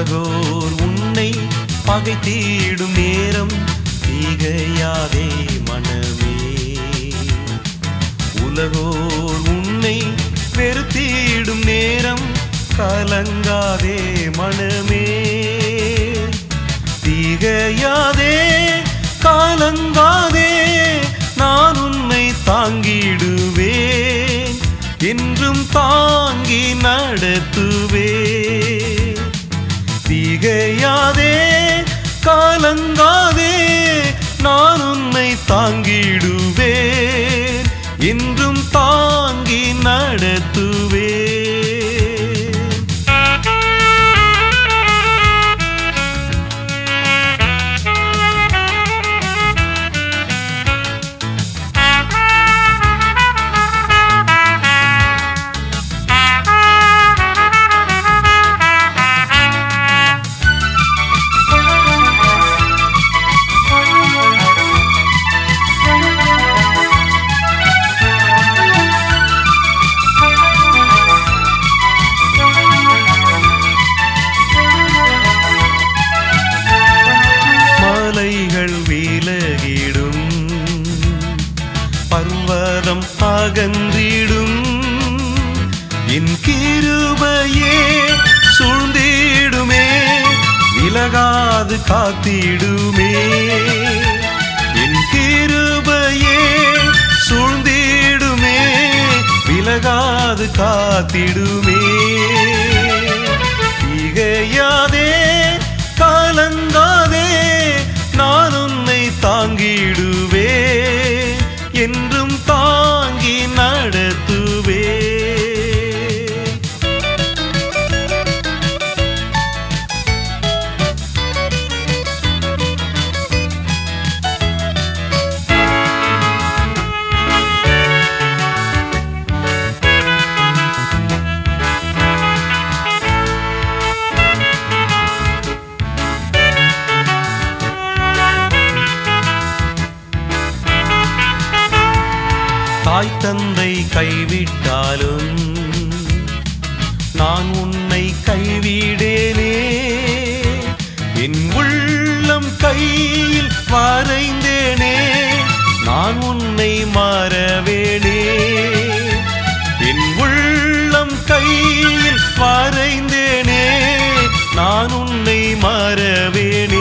உலகோர் உன்னை பகை தீடும் நேரம் தீகையாதே மனமே. உலகோர் உன்னை வெறுத்தீடும் நேரம் கலங்காதே மனமே. தீகையாதே கலங்காதே நான் உன்னை தாங்கிடுவேன். என்றும் தாங்கி நடத்துவேன். திகையாதே காலங்காதே நான் உன்னை தாங்கிடுவேன். இன்றும் தாங்கி நடத்துவே விலகாது காத்திடுமே. என் கிருபையே சூழ்ந்திடுமே விலகாது காத்திடுமே. திகையாதே காலங்காதே தாய் தந்தை கைவிட்டாலும் நான் உன்னை கைவிடேனே. என் உள்ளம் கையில் வரைந்தேனே நான் உன்னை மாறவேனே. என் உள்ளம் கையில் வரைந்தேனே நான் உன்னை மாறவேனே.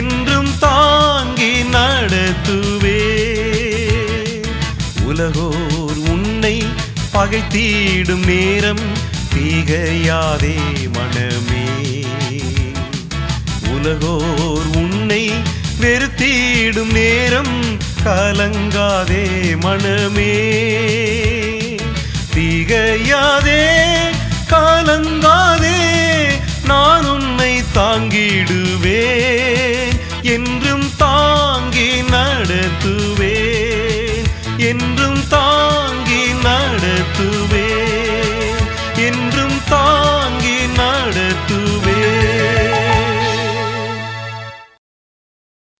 என்றும் தாங்கி நடத்துவே. உலகோர் உன்னை பகைத்தீடும் நேரம் தீகையாதே மனமே. உலகோர் உன்னை வெறுத்தீடும் நேரம் கலங்காதே மனமே. தீகையாதே கலங்காதே தாங்கிடுவேன் என்றும்